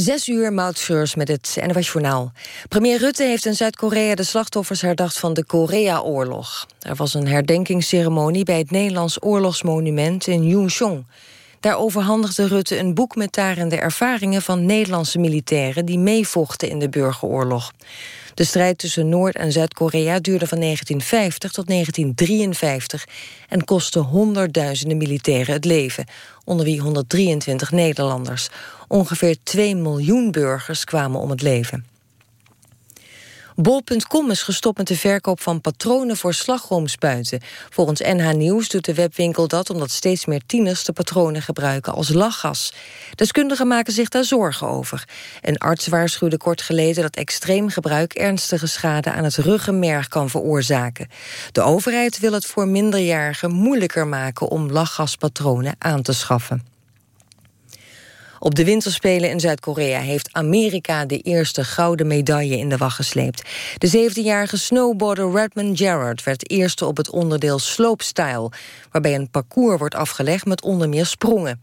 Zes uur, Mautschreurs met het NWS Journaal. Premier Rutte heeft in Zuid-Korea de slachtoffers herdacht van de Korea-oorlog. Er was een herdenkingsceremonie bij het Nederlands oorlogsmonument in Yunchong. Daar overhandigde Rutte een boek met daarin de ervaringen van Nederlandse militairen die meevochten in de burgeroorlog. De strijd tussen Noord- en Zuid-Korea duurde van 1950 tot 1953 en kostte honderdduizenden militairen het leven, onder wie 123 Nederlanders. Ongeveer 2 miljoen burgers kwamen om het leven. Bol.com is gestopt met de verkoop van patronen voor slagroomspuiten. Volgens NH Nieuws doet de webwinkel dat omdat steeds meer tieners de patronen gebruiken als lachgas. Deskundigen maken zich daar zorgen over. Een arts waarschuwde kort geleden dat extreem gebruik ernstige schade aan het ruggenmerg kan veroorzaken. De overheid wil het voor minderjarigen moeilijker maken om lachgaspatronen aan te schaffen. Op de winterspelen in Zuid-Korea heeft Amerika de eerste gouden medaille in de wacht gesleept. De 17-jarige snowboarder Redmond Gerard werd eerste op het onderdeel slopestyle, waarbij een parcours wordt afgelegd met onder meer sprongen.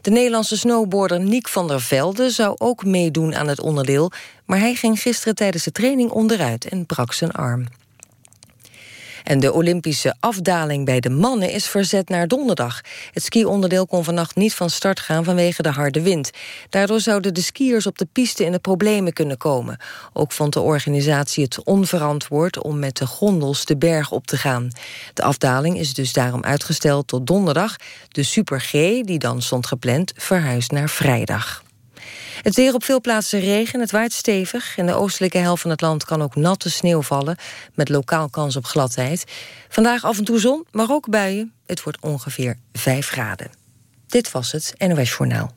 De Nederlandse snowboarder Niek van der Velde zou ook meedoen aan het onderdeel, maar hij ging gisteren tijdens de training onderuit en brak zijn arm. En de Olympische afdaling bij de mannen is verzet naar donderdag. Het skionderdeel kon vannacht niet van start gaan vanwege de harde wind. Daardoor zouden de skiers op de piste in de problemen kunnen komen. Ook vond de organisatie het onverantwoord om met de gondels de berg op te gaan. De afdaling is dus daarom uitgesteld tot donderdag. De Super G, die dan stond gepland, verhuist naar vrijdag. Het weer op veel plaatsen regen, het waait stevig. In de oostelijke helft van het land kan ook natte sneeuw vallen... met lokaal kans op gladheid. Vandaag af en toe zon, maar ook buien. Het wordt ongeveer 5 graden. Dit was het NOS Journaal.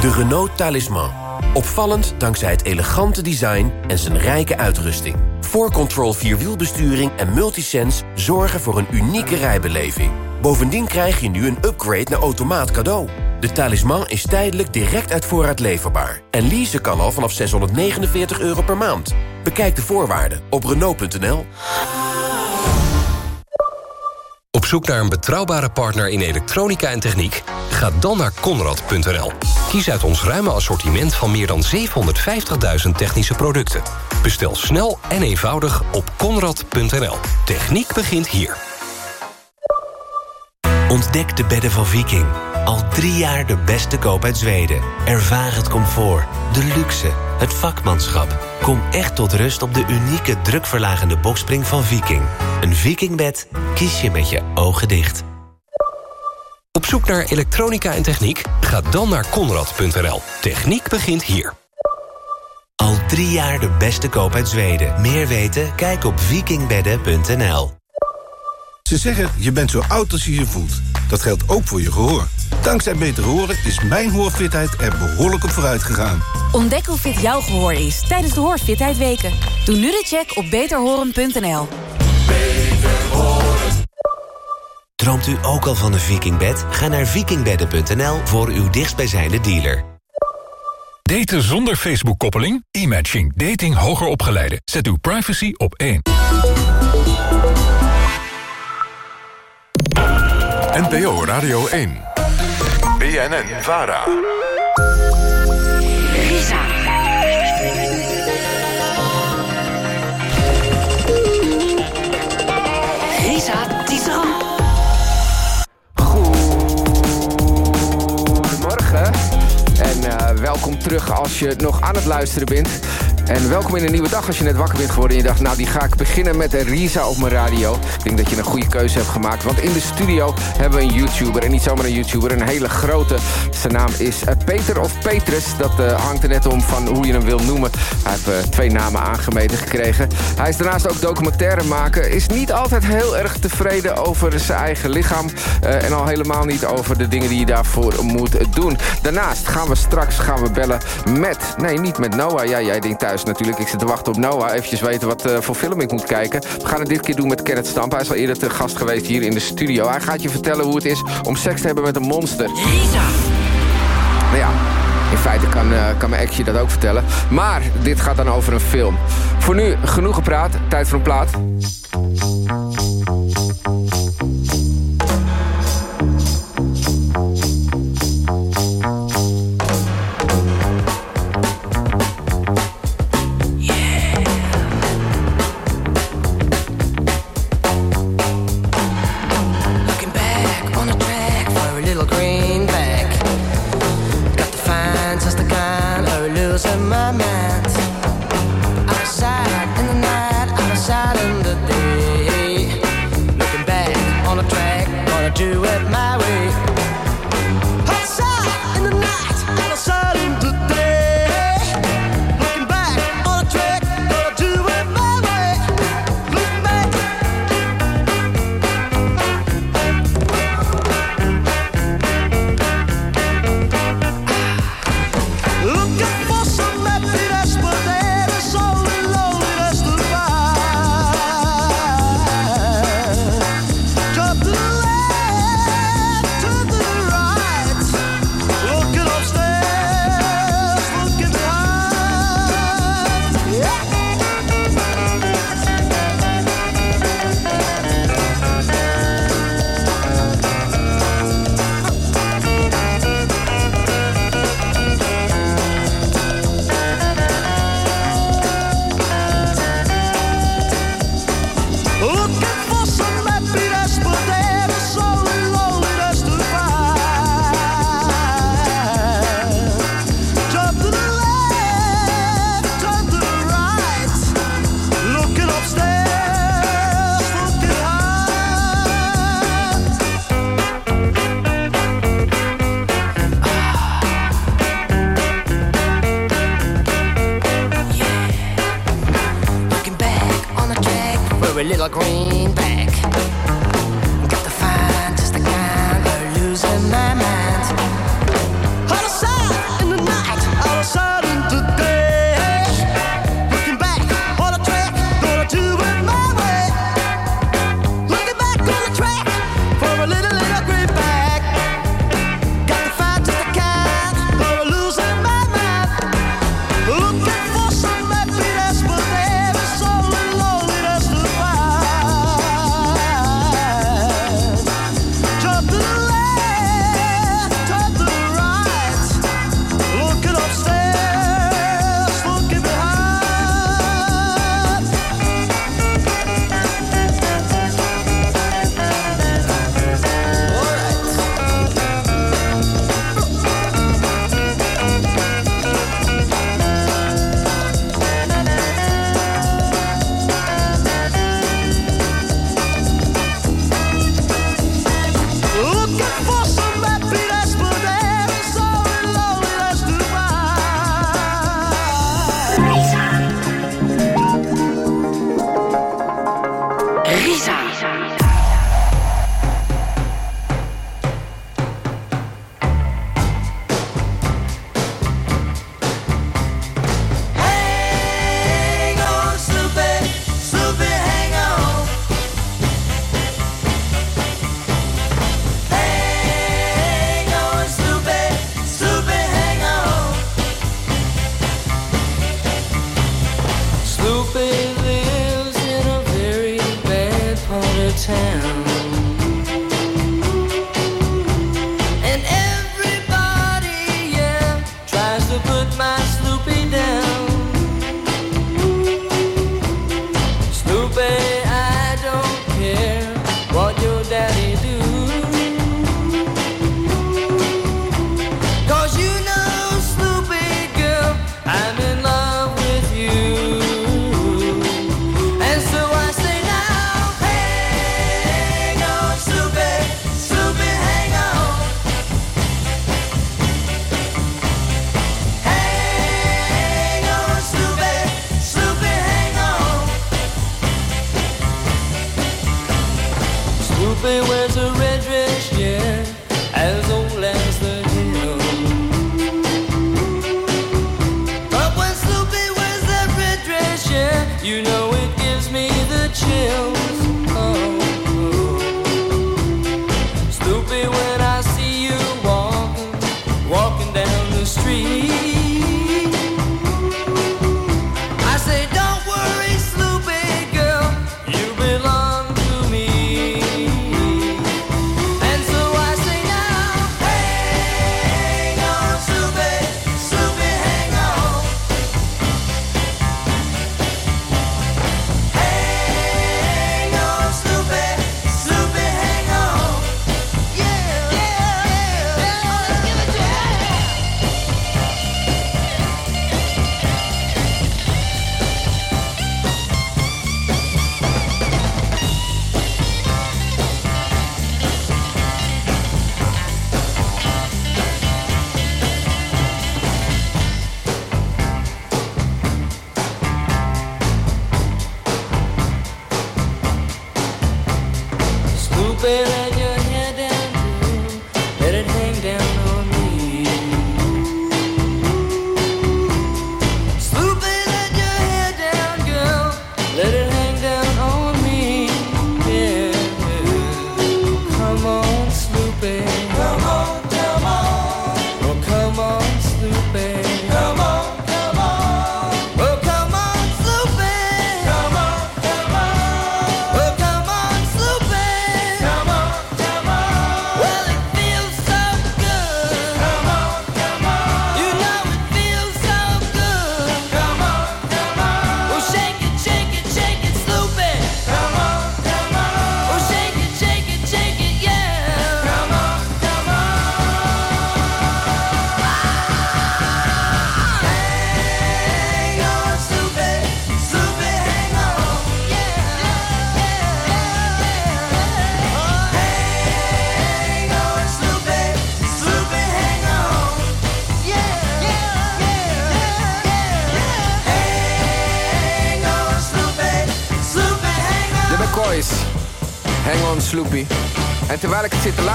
De Renault Talisman. Opvallend dankzij het elegante design en zijn rijke uitrusting. 4Control Vierwielbesturing en Multisense zorgen voor een unieke rijbeleving. Bovendien krijg je nu een upgrade naar automaat cadeau. De talisman is tijdelijk direct uit voorraad leverbaar. En leasen kan al vanaf 649 euro per maand. Bekijk de voorwaarden op Renault.nl. Op zoek naar een betrouwbare partner in elektronica en techniek? Ga dan naar Conrad.nl. Kies uit ons ruime assortiment van meer dan 750.000 technische producten. Bestel snel en eenvoudig op Conrad.nl. Techniek begint hier. Ontdek de bedden van Viking. Al drie jaar de beste koop uit Zweden. Ervaar het comfort, de luxe, het vakmanschap. Kom echt tot rust op de unieke drukverlagende bokspring van Viking. Een Vikingbed kies je met je ogen dicht. Op zoek naar elektronica en techniek? Ga dan naar Conrad.nl. Techniek begint hier. Al drie jaar de beste koop uit Zweden. Meer weten? Kijk op vikingbedden.nl. Ze zeggen, je bent zo oud als je je voelt. Dat geldt ook voor je gehoor. Dankzij Beter Horen is mijn hoorfitheid er behoorlijk op vooruit gegaan. Ontdek hoe fit jouw gehoor is tijdens de Hoorfitheid Weken. Doe nu de check op beterhoren.nl. Droomt u ook al van een vikingbed? Ga naar vikingbedden.nl voor uw dichtstbijzijnde dealer. Daten zonder Facebook-koppeling? E-matching. Dating hoger opgeleiden. Zet uw privacy op één. NPO Radio 1. BNN Vara. Risa. Risa Tisserand. Goedemorgen. En eh, welkom terug als je nog aan het luisteren bent. En welkom in een nieuwe dag als je net wakker bent geworden... en je dacht, nou die ga ik beginnen met een Risa op mijn radio. Ik denk dat je een goede keuze hebt gemaakt. Want in de studio hebben we een YouTuber. En niet zomaar een YouTuber, een hele grote. Zijn naam is eh, Peter of Petrus. Dat eh, hangt er net om van hoe je hem wil noemen. Hij heeft eh, twee namen aangemeten gekregen. Hij is daarnaast ook documentaire maken. Is niet altijd heel erg tevreden over zijn eigen lichaam. en al helemaal niet over de dingen die je daarvoor moet doen. Daarnaast gaan we straks gaan we bellen met... Nee, niet met Noah. Ja, jij denkt thuis natuurlijk. Ik zit te wachten op Noah. Eventjes weten wat voor film ik moet kijken. We gaan het dit keer doen met Kenneth Stamp. Hij is al eerder te gast geweest hier in de studio. Hij gaat je vertellen hoe het is om seks te hebben met een monster. Nou ja, in feite kan, eh, kan mijn actje dat ook vertellen. Maar dit gaat dan over een film. Voor nu genoeg gepraat. Tijd voor een plaat.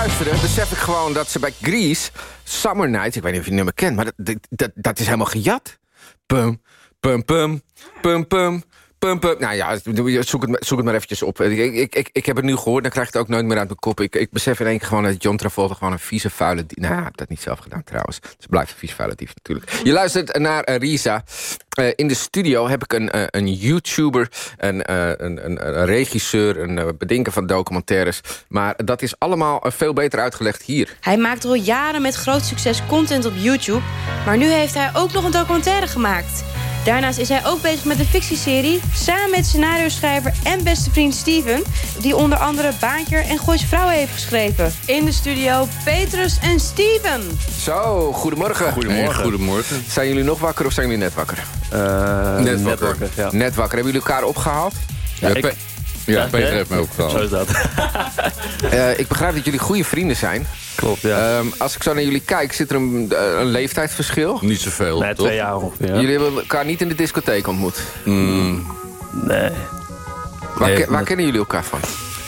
Luisteren, besef ik gewoon dat ze bij Grease... Summer Nights, ik weet niet of je het nummer kent... maar dat, dat, dat is helemaal gejat. Pum, pum, pum, pum, pum. Pum, pum. Nou ja, zoek het, zoek het maar eventjes op. Ik, ik, ik, heb het nu gehoord, dan krijg ik het ook nooit meer uit mijn kop. Ik, ik besef in één keer gewoon dat John Travolta gewoon een vieze, vuile dief... Nou, ik heb dat niet zelf gedaan trouwens. Ze blijft een vieze, vuile dief natuurlijk. Je luistert naar uh, Risa. Uh, in de studio heb ik een, uh, een YouTuber, een, een, regisseur... een bedenker van documentaires. Maar dat is allemaal veel beter uitgelegd hier. Hij maakt al jaren met groot succes content op YouTube. Maar nu heeft hij ook nog een documentaire gemaakt... Daarnaast is hij ook bezig met een fictieserie... samen met scenario-schrijver en beste vriend Steven... die onder andere Baantje en Goois Vrouwen heeft geschreven. In de studio Petrus en Steven. Zo, goedemorgen. Goedemorgen. Hey, goedemorgen. Zijn jullie nog wakker of zijn jullie net wakker? Uh, net, net wakker. ja. Net wakker. Hebben jullie elkaar opgehaald? Ja, ik... Ja, Peter heeft me ook opgehaald. Zo is dat. uh, ik begrijp dat jullie goede vrienden zijn. Klopt, ja. Um, als ik zo naar jullie kijk, zit er een, een leeftijdsverschil? Niet zoveel, Nee, twee jaar ongeveer. Jullie hebben elkaar niet in de discotheek ontmoet? Mm. Nee. Waar, nee, waar kennen jullie elkaar van?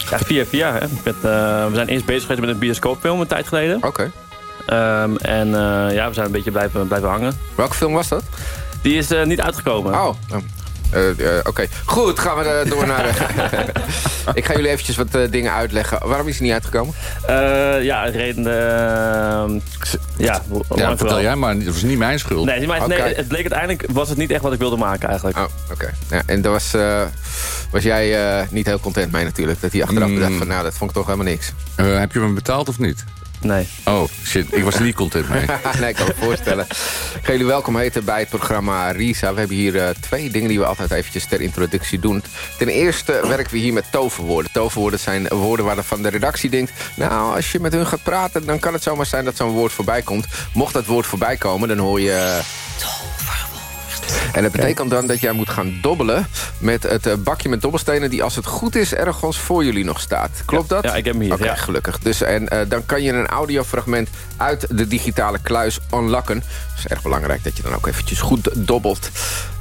Ja, via via. Hè. Met, uh, we zijn eerst bezig geweest met een bioscoopfilm een tijd geleden. Oké. Okay. Um, en uh, ja, we zijn een beetje blijven, blijven hangen. Welke film was dat? Die is uh, niet uitgekomen. Oh, uh, Oké, okay. goed, gaan we uh, door naar... ik ga jullie eventjes wat dingen uitleggen. Waarom is hij niet uitgekomen? ja, reden... ja, ja vertel jij maar. Het was niet mijn schuld. Nee, maar, okay. nee, het bleek uiteindelijk... was het niet echt wat ik wilde maken eigenlijk. Oh, oké. Okay. Ja, en daar was, was jij niet heel content mee natuurlijk. Dat hij achteraf mm. bedacht van... nou, dat vond ik toch helemaal niks. heb je hem betaald of niet? Nee. Oh, shit. Ik was er niet content mee. nee, ik kan me voorstellen. Ik ga jullie welkom heten bij het programma Risa. We hebben hier uh, twee dingen die we altijd eventjes ter introductie doen. Ten eerste werken we hier met toverwoorden. Toverwoorden zijn woorden waarvan de redactie denkt... nou, als je met hun gaat praten, dan kan het zomaar zijn dat zo'n woord voorbij komt. Mocht dat woord voorbij komen, dan hoor je... En dat betekent dan dat jij moet gaan dobbelen met het eh, bakje met dobbelstenen... die als het goed is ergens voor jullie nog staat. Klopt dat? Ja, ik heb hem hier. Oké, ja. gelukkig. Dus, en uh, dan kan je een audiofragment uit de digitale kluis unlocken. Het is erg belangrijk dat je dan ook eventjes goed dobbelt.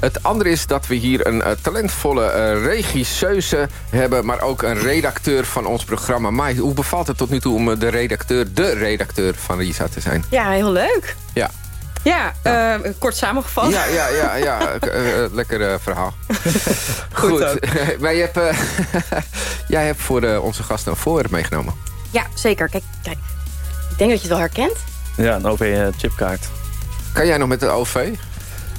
Het andere is dat we hier een uh, talentvolle uh, regisseuse hebben... maar ook een redacteur van ons programma. Mai, hoe bevalt het tot nu toe om de redacteur, de redacteur van Risa te zijn? Ja, heel leuk. Ja, ja, ja. Uh, kort samengevat. Ja, ja, ja, ja. uh, lekker uh, verhaal. Goed. Goed. maar je hebt, jij hebt voor onze gasten een voorwerp meegenomen. Ja, zeker. Kijk, kijk. Ik denk dat je het wel herkent. Ja, een OV-chipkaart. Kan jij nog met de OV?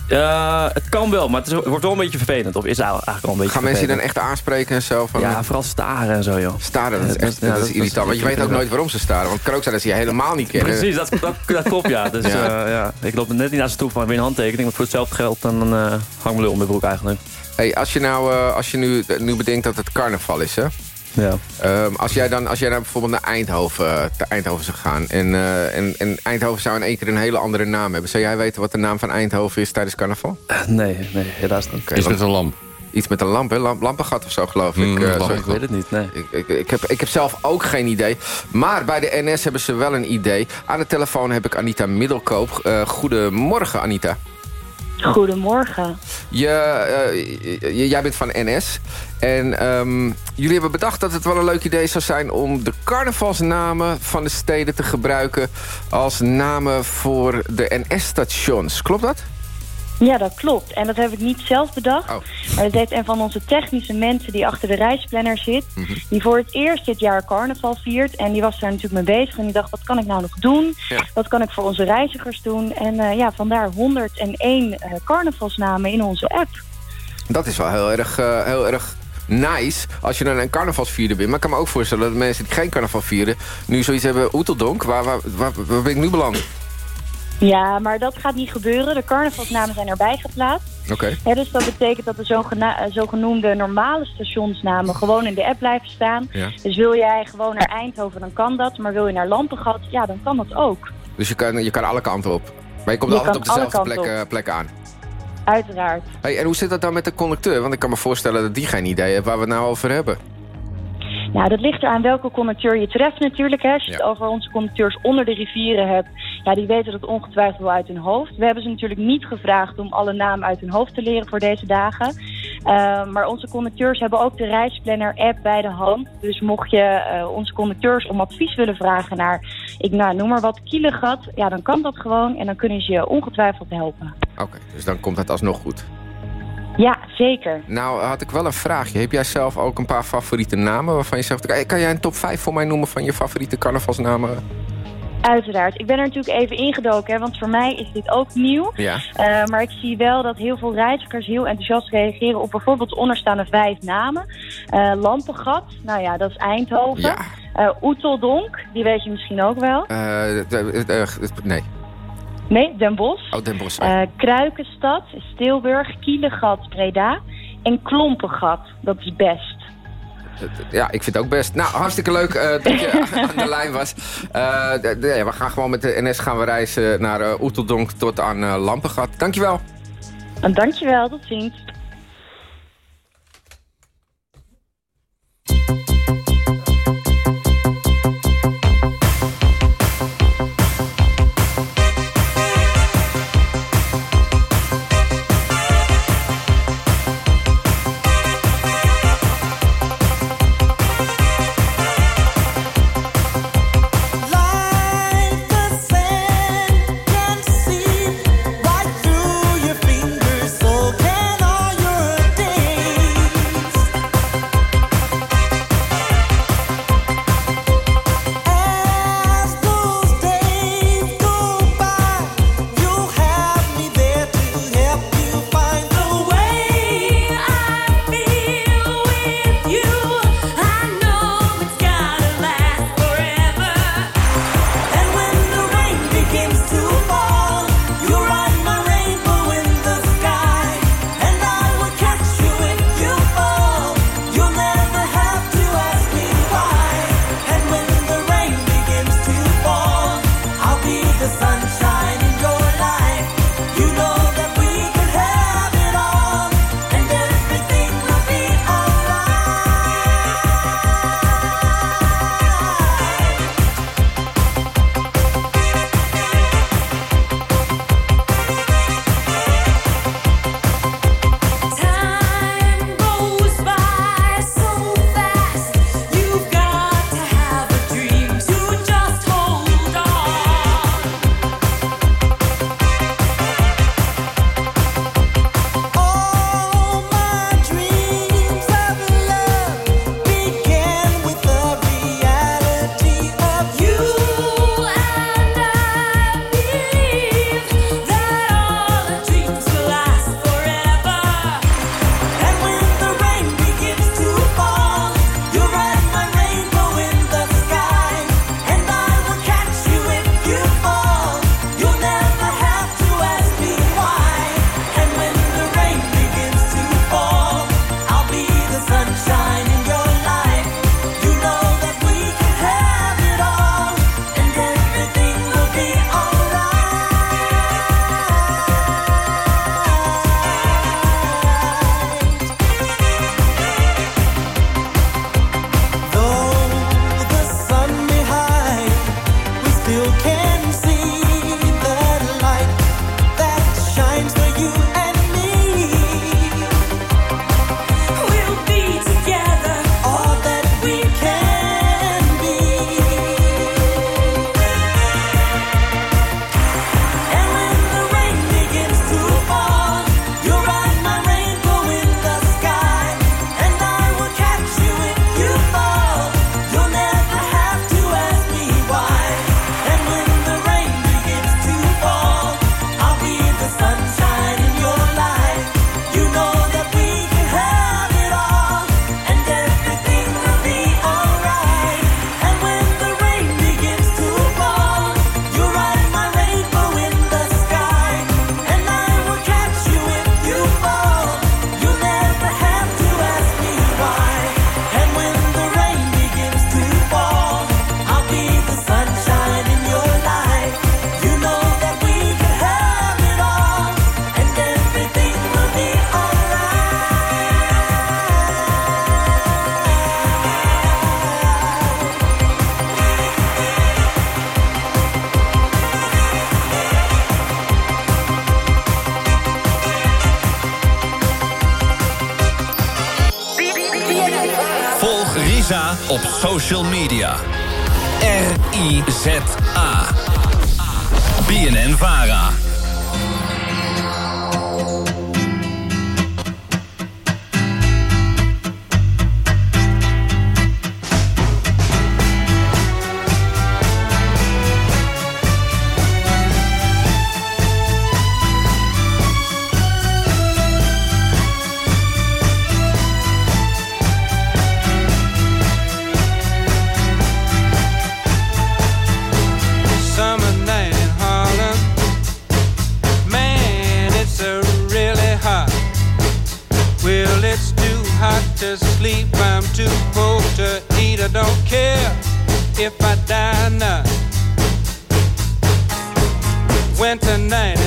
Uh, het kan wel, maar het, is, het, wordt wel een beetje vervelend. Of is eigenlijk al een beetje Gaan mensen je dan echt aanspreken en zo? Van, ja, vooral staren en zo, joh. Staren, dat is, echt, ja, dat, dat is irritant. Want je weet ook nooit waarom ze staren. Want dat ze je helemaal niet kennen. Precies, dat, dat, dat klopt, ja. Dus, ja. Uh, ja. Ik loop net niet naar ze toe van weer een handtekening. Want voor hetzelfde geld dan uh, hang me lul om mijn broek eigenlijk. Hey, als je nou, als je nu, nu bedenkt dat het carnaval is, hè? Ja. Um, als, jij dan, als jij dan bijvoorbeeld naar Eindhoven, te Eindhoven zou gaan... En, uh, en, en Eindhoven zou in één keer een hele andere naam hebben... zou jij weten wat de naam van Eindhoven is tijdens carnaval? Uh, nee, nee, helaas niet. Okay, Iets met een lamp. Iets met een lamp, hè? Lamp, lampengat of zo, geloof ik. Mm, uh, lamp, ik weet het niet, nee. Ik, ik, ik, heb, ik heb zelf ook geen idee. Maar bij de NS hebben ze wel een idee. Aan de telefoon heb ik Anita Middelkoop. Uh, goedemorgen, Anita. Goedemorgen. Je, uh, jij bent van NS. En um, jullie hebben bedacht dat het wel een leuk idee zou zijn... om de carnavalsnamen van de steden te gebruiken... als namen voor de NS-stations. Klopt dat? Ja, dat klopt. En dat heb ik niet zelf bedacht. Oh. Maar dat heeft een van onze technische mensen die achter de reisplanner zit. Mhm. Mm -hmm. Die voor het eerst dit jaar carnaval viert. En die was daar natuurlijk mee bezig. En die dacht, wat kan ik nou nog doen? Ja. Wat kan ik voor onze reizigers doen? En uh, ja, vandaar 101 uh, carnavalsnamen in onze app. Dat is wel heel erg, uh, heel erg nice als je dan een carnavalsvierder bent. Maar ik kan me ook voorstellen dat mensen die geen carnaval vieren... nu zoiets hebben, Oeteldonk, waar, waar, waar, waar ben ik nu beland? Ja, maar dat gaat niet gebeuren. De carnavalsnamen zijn erbij geplaatst. Oké. Okay. Dus dat betekent dat de zogena- zogenoemde normale stationsnamen gewoon in de app blijven staan. Ja. Dus wil jij gewoon naar Eindhoven, dan kan dat. Maar wil je naar Lampengat, ja, dan kan dat ook. Dus je kan, je kan alle kanten op. Maar je komt je altijd op dezelfde plek, uh, plek aan. Uiteraard. Hey, en hoe zit dat dan met de conducteur? Want ik kan me voorstellen dat die geen idee heeft waar we het nou over hebben. Nou, dat ligt eraan welke conducteur je treft natuurlijk. Hè. Als je Ja. het over onze conducteurs onder de rivieren hebt... ja, die weten dat ongetwijfeld wel uit hun hoofd. We hebben ze natuurlijk niet gevraagd om alle namen uit hun hoofd te leren voor deze dagen. Eh, maar onze conducteurs hebben ook de reisplanner-app bij de hand. Dus mocht je eh, onze conducteurs om advies willen vragen naar, ik nou, noem maar wat, Kielegat, ja, dan kan dat gewoon en dan kunnen ze je ongetwijfeld helpen. Oké, dus dan komt het alsnog goed. Ja, zeker. Nou, had ik wel een vraagje. Heb jij zelf ook een paar favoriete namen waarvan je zegt... "Kan- Kan jij een top 5 voor mij noemen van je favoriete carnavalsnamen? Uiteraard. Ik ben er natuurlijk even ingedoken, hè, want voor mij is dit ook nieuw. Ja. Eh, maar ik zie wel dat heel veel reizigers heel enthousiast reageren op bijvoorbeeld de onderstaande vijf namen. Eh, Lampengat, nou ja, dat is Eindhoven. Ja. Eh, Oeteldonk, die weet je misschien ook wel. Nee. Nee, Den Bosch. Oh, Den Bosch. Eh, Kruikenstad, Stilburg, Kielegat, Breda. En Klompengat, dat is best. Ja, ik vind het ook best. Nou, hartstikke leuk eh, dat je aan de lijn was. Eh, we gaan gewoon met de NS gaan we reizen naar eh Oeteldonk tot aan Lampengat. Dankjewel. En dankjewel, tot ziens. Social media. Sleep. I'm too poor to eat. I don't care if I die not. Winter night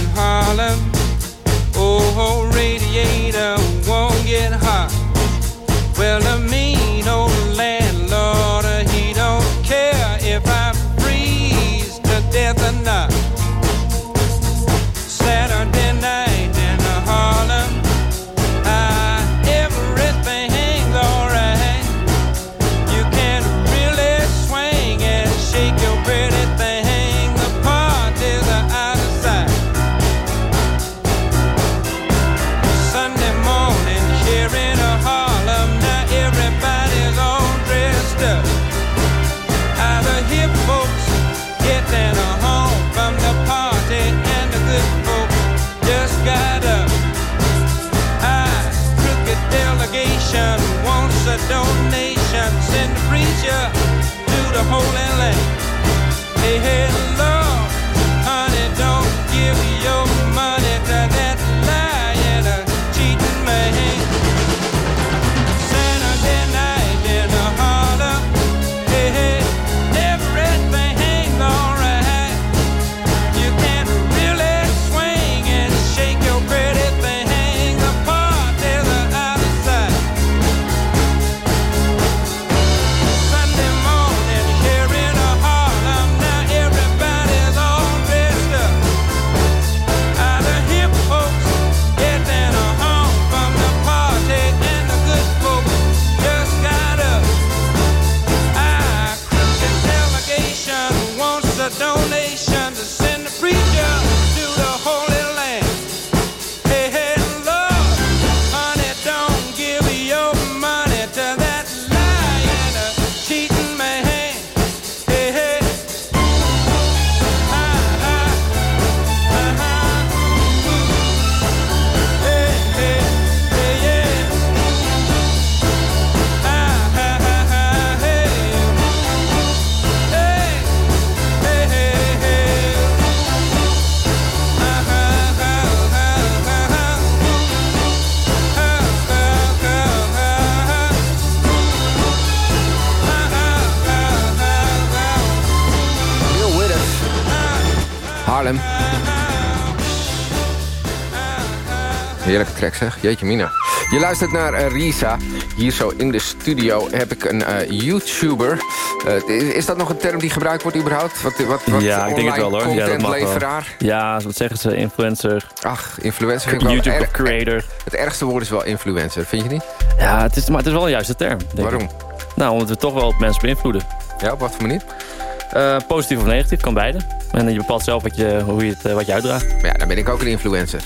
zeg. Jeetje mina. Je luistert naar eh, Risa. Hier zo in de studio heb ik een eh, YouTuber. Eh, is, is dat nog een term die gebruikt wordt überhaupt? Wat, wat, wat ja, ik denk het wel hoor. Ja, dat mag wel. contentleveraar? Ja, wat zeggen ze? Influencer. Ach, influencer vind ik wel YouTube erg- creator. Het ergste woord is wel influencer, vind je niet? Ja, het is, maar het is wel een juiste term. Denk Waarom? Ik. Nou, omdat we toch wel mensen beïnvloeden. Ja, op wat voor manier? Eh, positief of negatief, kan beide. En je bepaalt zelf wat je, hoe je het, eh, wat je uitdraagt. Maar ja, dan ben ik ook een influencer.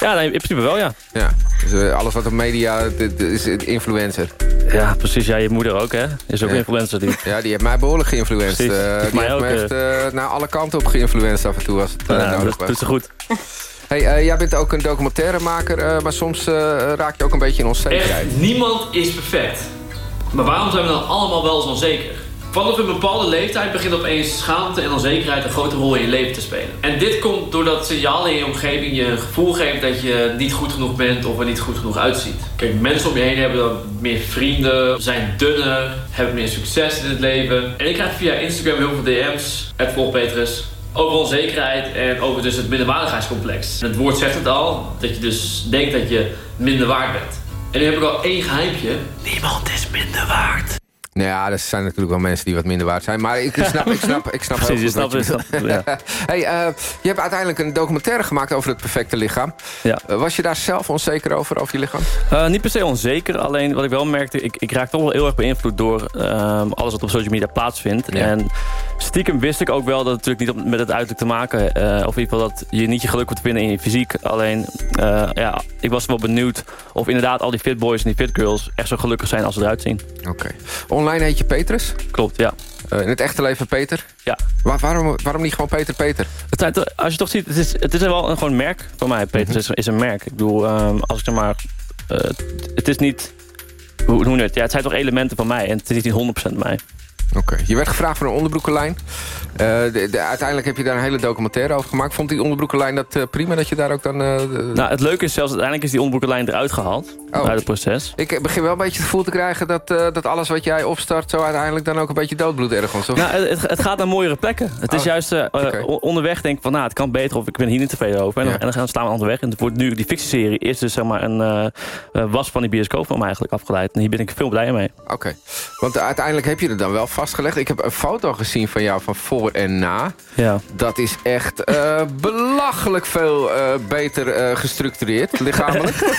Ja, nee, in principe wel, ja. Ja, dus eh, alles wat op media is het influencer. Ja, precies. Ja, je moeder ook, hè? Is ook Ja. een influencer. Die... Ja, die heeft mij behoorlijk geïnfluenced. Eh, Die mij heeft me ook, echt eh, naar alle kanten op geïnfluenced af en toe als het eh, Ja, nodig dat was. doet ze goed. Hey, eh, jij bent ook een documentairemaker, eh, maar soms eh, raak je ook een beetje in onzekerheid. Echt, niemand is perfect. Maar waarom zijn we dan allemaal wel zo onzeker? Vanaf een bepaalde leeftijd begint opeens schaamte en onzekerheid een grote rol in je leven te spelen. En dit komt doordat signalen in je omgeving je een gevoel geven dat je niet goed genoeg bent of er niet goed genoeg uitziet. Kijk, mensen om je heen hebben dan meer vrienden, zijn dunner, hebben meer succes in het leven. En ik krijg via Instagram heel veel DM's, het Petrus, over onzekerheid en over dus het minderwaardigheidscomplex. En het woord zegt het al, dat je dus denkt dat je minder waard bent. En nu heb ik al één geheimpje. Niemand is minder waard. Nou ja, er zijn natuurlijk wel mensen die wat minder waard zijn. Maar ik snap, ik snap, ik snap Precies, heel je goed ja. hey, eh, je hebt uiteindelijk een documentaire gemaakt over het perfecte lichaam. Ja. Eh, was je daar zelf onzeker over, over je lichaam? Eh, niet per se onzeker, alleen wat ik wel merkte... ik, ik raak toch wel heel erg beïnvloed door ehm, alles wat op social media plaatsvindt. En stiekem wist ik ook wel dat het natuurlijk niet met het uiterlijk te maken... eh of in ieder geval dat je niet je geluk moet vinden in je fysiek. Alleen, eh, ja, ik was wel benieuwd of inderdaad al die fit boys en die fit girls... echt zo gelukkig zijn als ze eruit zien. Oké. Online heet je Petrus? Klopt, ja. Eh, in het echte leven Peter? Ja. Waar- waarom, waarom niet gewoon Peter Peter? Het, als je toch ziet, het is, het is wel een, gewoon een merk voor mij. Peter is, is een merk. Ik bedoel, ehm, als ik zeg maar... het is niet... Hoe, hoe noem je het? Ja, het zijn toch elementen van mij. En het is niet 100% mij. Oké. Je werd gevraagd voor een onderbroekenlijn. Eh, de, de- uiteindelijk heb je daar een hele documentaire over gemaakt. Vond die onderbroekenlijn dat eh, prima dat je daar ook dan... eh, Nou, het leuke is zelfs, uiteindelijk is die onderbroekenlijn eruit gehaald. Oh. Uit het proces. Ik begin wel een beetje het gevoel te krijgen dat, dat alles wat jij opstart... zo uiteindelijk dan ook een beetje doodbloed ergens. Of? Nou, het, het gaat naar mooiere plekken. Het is Oh, juist on- onderweg denk ik van, nou, het kan beter of ik ben hier niet tevreden over. En, dan, Ja. en dan gaan we staan we onderweg. En het wordt nu, die fictieserie is dus zeg maar een was van die bioscoop van mij eigenlijk afgeleid. En hier ben ik veel blij mee. Oké, want uiteindelijk heb je het dan wel vastgelegd. Ik heb een foto gezien van jou van voor en na. Ja. Dat is echt eh, belachelijk veel eh, beter eh, gestructureerd, lichamelijk.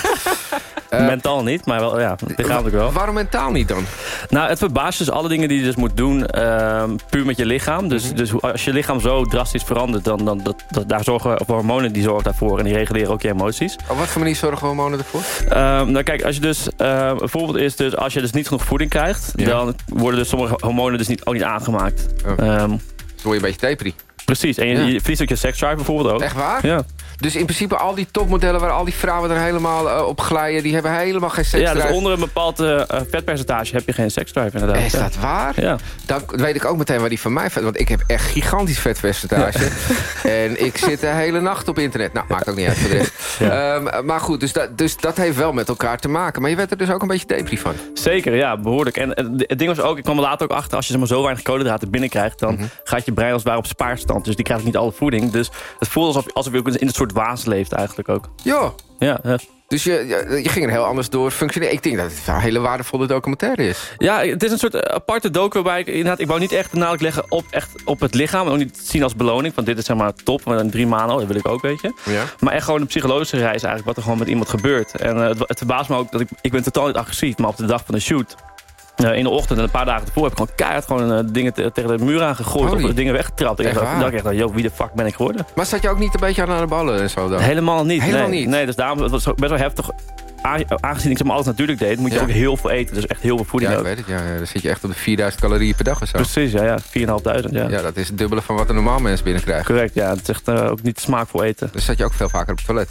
Mentaal niet, maar wel, ja, lichamelijk wel. Waarom mentaal niet dan? Nou, het verbaast dus alle dingen die je dus moet doen, ehm, puur met je lichaam. Dus, Mhm. dus als je lichaam zo drastisch verandert, dan, dan dat, dat, daar zorgen of hormonen die zorgen daarvoor en die reguleren ook je emoties. Op wat voor manier zorgen hormonen ervoor? Ehm, nou kijk, als je dus, ehm, een voorbeeld is dus als je dus niet genoeg voeding krijgt, Ja. dan worden dus sommige hormonen dus niet, ook niet aangemaakt. Oh. Ehm, word je een beetje depri. precies, en je, Ja. je verliest ook je seksdrive bijvoorbeeld ook. Echt waar? Ja. Dus in principe al die topmodellen waar al die vrouwen er helemaal eh, op glijden... die hebben helemaal geen seks. Ja, dus onder een bepaald eh, eh, vetpercentage heb je geen seksdrive inderdaad. Is dat waar? Ja. Dan weet ik ook meteen waar die van mij vet... want ik heb echt gigantisch vetpercentage. En ik zit de hele nacht op internet. Nou, maakt ook niet uit voor de rest. Ehm, maar goed, dus dat, dus dat heeft wel met elkaar te maken. Maar je werd er dus ook een beetje depri van. Zeker, ja, behoorlijk. En het ding was ook, ik kwam er later ook achter... als je maar, zo weinig koolhydraten binnenkrijgt... dan Mhm. gaat je brein als het ware op spaarstand. Dus die krijgt niet alle voeding. Dus het voelt alsof, alsof je ook in een soort waas leeft eigenlijk ook. Ja. Ja, ja. Dus je, je, je ging er heel anders door functioneren. Ik denk dat het een hele waardevolle documentaire is. Ja, het is een soort aparte docu waarbij ik inderdaad... ik wou niet echt de nadruk leggen op, echt op het lichaam... en ook niet zien als beloning, want dit is zeg maar top... maar in drie maanden, oh, dat wil ik ook, weet je. Ja. Maar echt gewoon een psychologische reis eigenlijk... wat er gewoon met iemand gebeurt. En eh, het, het verbaast me ook dat ik... ik ben totaal niet agressief, maar op de dag van de shoot... eh, in de ochtend en een paar dagen ervoor heb ik gewoon keihard gewoon, eh, dingen te- tegen de muur aangegooid. Holy. Of dingen weggetrapt. Ik dacht, echt, yo, wie de fuck ben ik geworden? Maar zat je ook niet een beetje aan de ballen en zo dan? Helemaal niet. Helemaal nee. niet? Nee, dus daarom het was best wel heftig. Aangezien ik zeg maar alles natuurlijk deed, moet je Ja. ook heel veel eten. Dus echt heel veel voeding Ja, ik ook. weet het. Ja, dan zit je echt op de 4000 calorieën per dag of zo. Precies, ja, ja. 4.500, ja. Ja, dat is het dubbele van wat een normaal mens binnenkrijgt. Correct, ja. Het is echt eh, ook niet smaakvol eten. Dus zat je ook veel vaker op het toilet.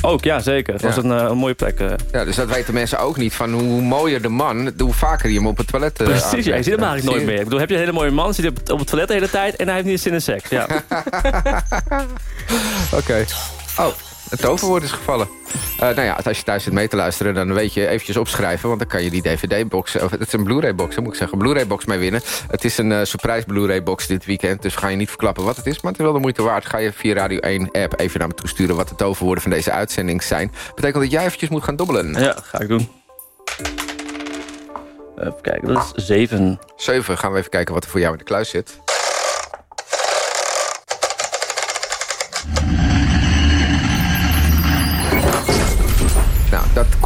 Ook, ja, zeker. Het was een, eh, een mooie plek. eh. Ja, dus dat weten mensen ook niet. Van hoe mooier de man, hoe vaker je hem op het toilet Precies, ja. Je ziet hem eigenlijk nooit meer. Ik bedoel, heb je een hele mooie man, zit hij op, het- op het toilet de hele tijd... en hij heeft niet zin in seks. Ja. Oké. Oh, het toverwoord is gevallen. Eh, nou ja, als je thuis zit mee te luisteren, dan weet je eventjes opschrijven. Want dan kan je die DVD-box, of het is een Blu-ray-box, moet ik zeggen. Blu-ray-box mee winnen. Het is een eh, surprise Blu-ray-box dit weekend. Dus ga je niet verklappen wat het is. Maar het is wel de moeite waard. Ga je via Radio 1-app even naar me toesturen wat de toverwoorden van deze uitzending zijn. Betekent dat jij eventjes moet gaan dobbelen. ja, ga ik doen. Even kijken, dat is 7. 7 gaan we even kijken wat er voor jou in de kluis zit.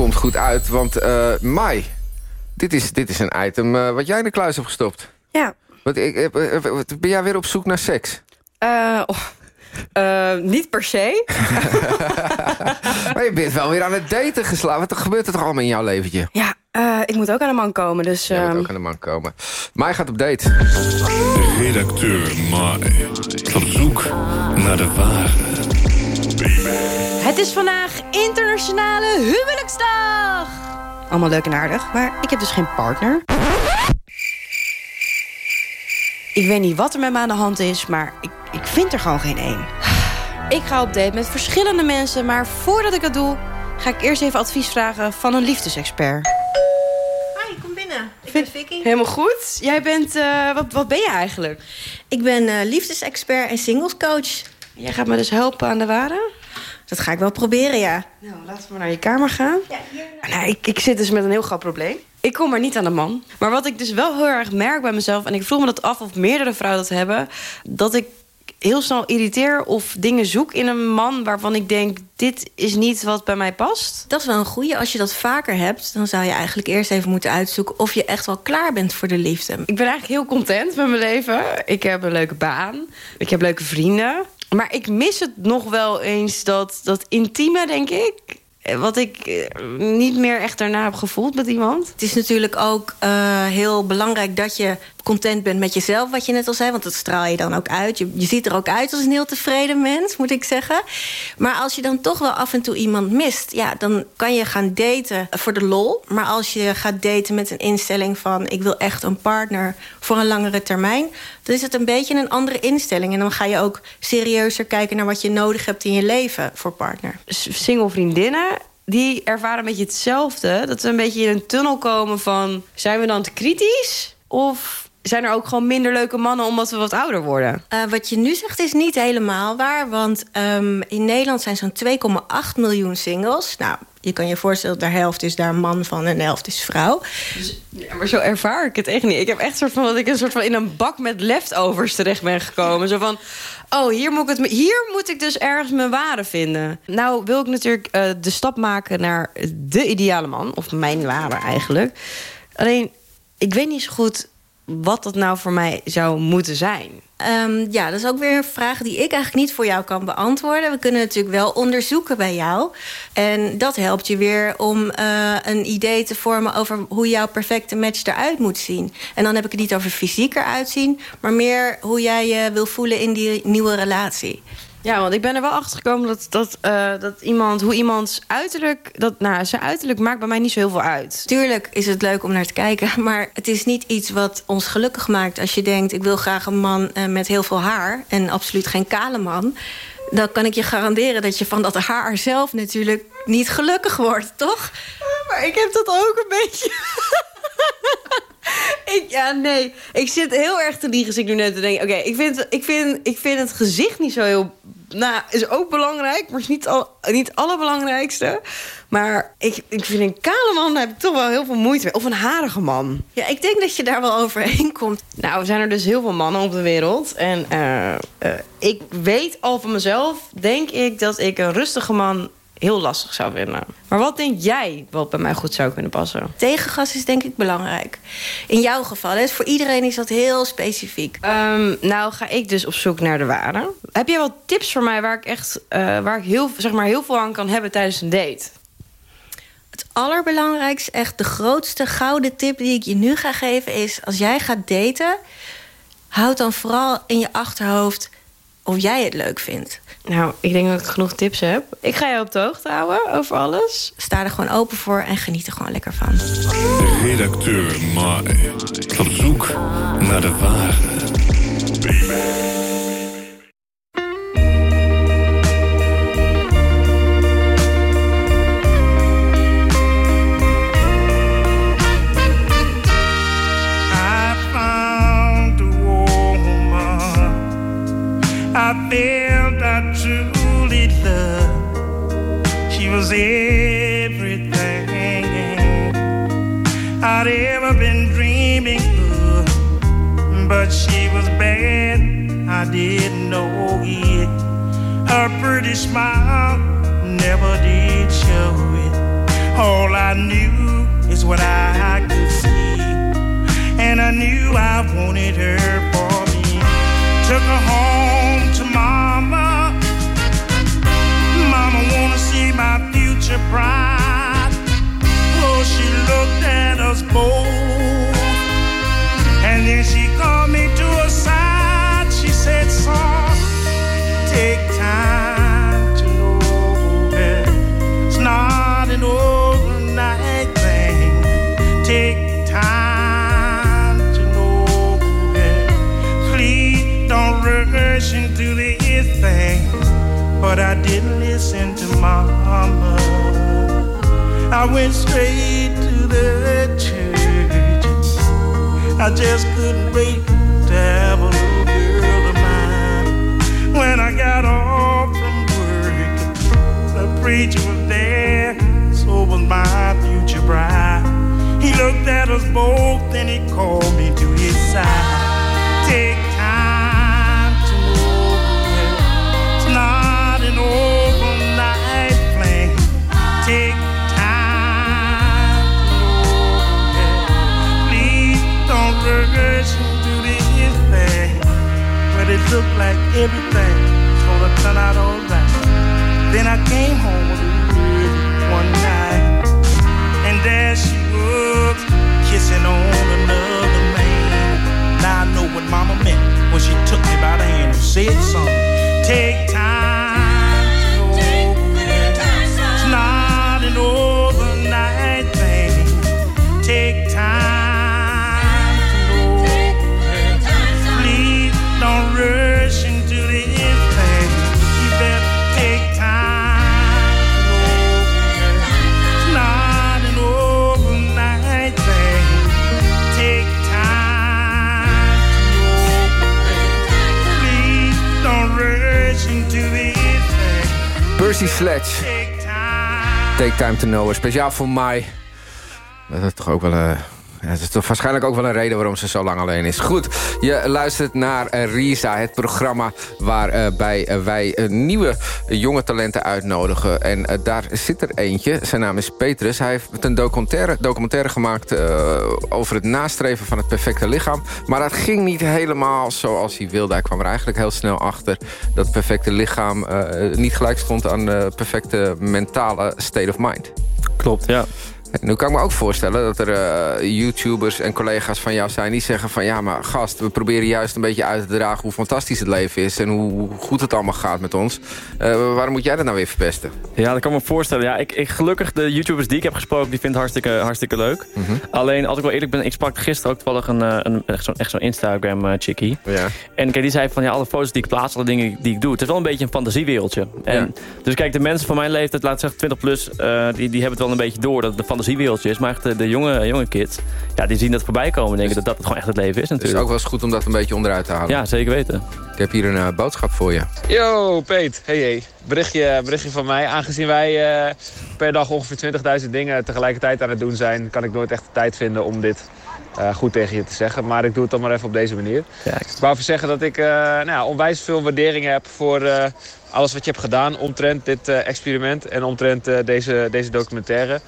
Komt goed uit, want eh Mai, dit is, dit is een item eh, wat jij in de kluis hebt gestopt. Ja. Wat, ik, eh, wat- ben jij weer op zoek naar seks? Eh, oh, eh, niet per se. maar je bent wel weer aan het daten geslagen. Wat gebeurt er toch allemaal in jouw leventje? Ja, eh, ik moet ook aan een man komen, dus... Jij moet ehm, ook aan de man komen. Mai gaat op date. Redacteur Mai. Op zoek naar de ware. Het is vandaag internationale huwelijksdag. Allemaal leuk en aardig, maar ik heb dus geen partner. Ik weet niet wat er met me aan de hand is, maar ik, ik vind er gewoon geen één. Ik ga op date met verschillende mensen, maar voordat ik dat doe... ga ik eerst even advies vragen van een liefdesexpert. Hi, kom binnen. Ik ben Vicky. Helemaal goed. Jij bent, eh, wat, wat ben je eigenlijk? Ik ben eh, liefdesexpert en singlescoach. Jij gaat me dus helpen aan de ware? Dat ga ik wel proberen, ja. Nou, laten we maar naar je kamer gaan. Ja, hier. Nou, ik, ik zit dus met een heel groot probleem. Ik kom maar niet aan de man. Maar wat ik dus wel heel erg merk bij mezelf... en ik vroeg me dat af of meerdere vrouwen dat hebben... dat ik heel snel irriteer of dingen zoek in een man... waarvan ik denk, dit is niet wat bij mij past. Dat is wel een goeie. Als je dat vaker hebt, dan zou je eigenlijk eerst even moeten uitzoeken... of je echt wel klaar bent voor de liefde. Ik ben eigenlijk heel content met mijn leven. Ik heb een leuke baan. Ik heb leuke vrienden. Maar ik mis het nog wel eens, dat, dat intieme, denk ik wat ik eh, niet meer echt daarna heb gevoeld met iemand. Het is natuurlijk ook uh, heel belangrijk dat je content bent met jezelf, wat je net al zei. Want dat straal je dan ook uit. Je, je ziet er ook uit als een heel tevreden mens, moet ik zeggen. Maar als je dan toch wel af en toe iemand mist... ja, dan kan je gaan daten voor de lol. Maar als je gaat daten met een instelling van... ik wil echt een partner voor een langere termijn... dan is het een beetje een andere instelling. En dan ga je ook serieuzer kijken naar wat je nodig hebt in je leven voor partner. Single vriendinnen die ervaren een beetje hetzelfde. Dat we een beetje in een tunnel komen van... zijn we dan te kritisch? Of zijn er ook gewoon minder leuke mannen omdat we wat ouder worden? Uh, wat je nu zegt is niet helemaal waar. Want um, in Nederland zijn zo'n 2,8 miljoen singles. Nou, je kan je voorstellen, de helft is daar man van en de helft is vrouw. Dus, ja, maar zo ervaar ik het echt niet. Ik heb echt soort van dat ik een soort van in een bak met leftovers terecht ben gekomen. Zo van, oh, hier moet, ik het, hier moet ik dus ergens mijn ware vinden. Nou wil ik natuurlijk uh, de stap maken naar de ideale man. Of mijn ware eigenlijk. Alleen, ik weet niet zo goed wat dat nou voor mij zou moeten zijn. Um, ja, dat is ook weer een vraag die ik eigenlijk niet voor jou kan beantwoorden. We kunnen natuurlijk wel onderzoeken bij jou. En dat helpt je weer om uh, een idee te vormen over hoe jouw perfecte match eruit moet zien. En dan heb ik het niet over fysiek eruit zien, maar meer hoe jij je wil voelen in die nieuwe relatie. Ja, want ik ben er wel achter gekomen dat, dat, uh, dat iemand, hoe iemands uiterlijk, dat, nou, zijn uiterlijk maakt bij mij niet zo heel veel uit. Tuurlijk is het leuk om naar te kijken, maar het is niet iets wat ons gelukkig maakt. Als je denkt, ik wil graag een man uh, met heel veel haar en absoluut geen kale man. Dan kan ik je garanderen dat je van dat haar zelf natuurlijk niet gelukkig wordt, toch? Maar ik heb dat ook een beetje. Ik, ja, nee. Ik zit heel erg te liegen. Dus ik nu net te denken... Oké, ik, vind, ik, vind, ik vind het gezicht niet zo heel... Nou, is ook belangrijk, maar is niet, al, niet het allerbelangrijkste. Maar ik, ik vind een kale man, daar heb ik toch wel heel veel moeite mee. Of een harige man. Ja, ik denk dat je daar wel overheen komt. Nou, er zijn er dus heel veel mannen op de wereld. En uh, uh, ik weet al van mezelf, denk ik, dat ik een rustige man heel lastig zou vinden. Maar wat denk jij wat bij mij goed zou kunnen passen? Tegengas is denk ik belangrijk. In jouw geval, hè? voor iedereen is dat heel specifiek. Um, nou ga ik dus op zoek naar de ware. Heb jij wat tips voor mij waar ik echt uh, waar ik heel, zeg maar, heel veel aan kan hebben tijdens een date? Het allerbelangrijkste, echt de grootste gouden tip die ik je nu ga geven is... als jij gaat daten, houd dan vooral in je achterhoofd of jij het leuk vindt. Nou, ik denk dat ik genoeg tips heb. Ik ga je op de hoogte houden over alles. Sta er gewoon open voor en geniet er gewoon lekker van. Redacteur Mai. Op zoek naar de ware. I was everything I'd ever been dreaming of. But she was bad, I didn't know it. Her pretty smile never did show it. All I knew is what I could see. And I knew I wanted her for I went straight to the church. I just couldn't wait to have a little girl of mine. When I got off from work, the preacher was there, so was my future bride. He looked at us both then he called me to his side. Don't rush into this thing. But it looked like everything's gonna turn out alright. Then I came home one night, and there she was, kissing on another man. Now I know what Mama meant when she took me by the hand and said something. Take time Take Time to Know. Speciaal voor mij. Dat is toch ook wel... ja, dat is toch waarschijnlijk ook wel een reden waarom ze zo lang alleen is. Goed, je luistert naar eh, Risa, het programma waarbij eh, wij eh, nieuwe eh, jonge talenten uitnodigen. En daar zit er eentje, zijn naam is Petrus. Hij heeft een documentaire, gemaakt over het nastreven van het perfecte lichaam. Maar dat ging niet helemaal zoals hij wilde. Hij kwam er eigenlijk heel snel achter dat het perfecte lichaam niet gelijk stond aan de perfecte mentale state of mind. Klopt, ja. Nu kan ik me ook voorstellen dat er eh, YouTubers en collega's van jou zijn... die zeggen van ja, maar gast, we proberen juist een beetje uit te dragen... hoe fantastisch het leven is en hoe, goed het allemaal gaat met ons. Eh, waarom moet jij dat nou weer verpesten? Ja, dat kan ik me voorstellen. Ja, ik, ik, gelukkig, de YouTubers die ik heb gesproken, die vinden het hartstikke, hartstikke leuk. Mhm. Alleen, als ik wel eerlijk ben, ik sprak gisteren ook toevallig een, eh, een, echt zo'n Instagram-chickie. Ja. En kijk, die zei van, ja, alle foto's die ik plaats, alle dingen die ik doe, het is wel een beetje een fantasiewereldje. En, Dus kijk, de mensen van mijn leeftijd, laat ik zeggen 20 plus, die, die hebben het wel een beetje door dat een fantasiewereldje is. Maar echt de, jonge, jonge kids, ja, die zien dat voorbij komen en denken dat dat het gewoon echt het leven is Het is natuurlijk. ook wel eens goed om dat een beetje onderuit te halen. Ja, zeker weten. Ik heb hier een eh, boodschap voor je. Yo, Peet. Hey, hey. Berichtje, berichtje van mij. Aangezien wij eh, per dag ongeveer 20.000 dingen tegelijkertijd aan het doen zijn... kan ik nooit echt de tijd vinden om dit eh, goed tegen je te zeggen. Maar ik doe het dan maar even op deze manier. Ik wou even zeggen dat ik eh, nou ja, onwijs veel waardering heb... voor eh, alles wat je hebt gedaan omtrent dit eh, experiment... en omtrent eh, deze, deze documentaire.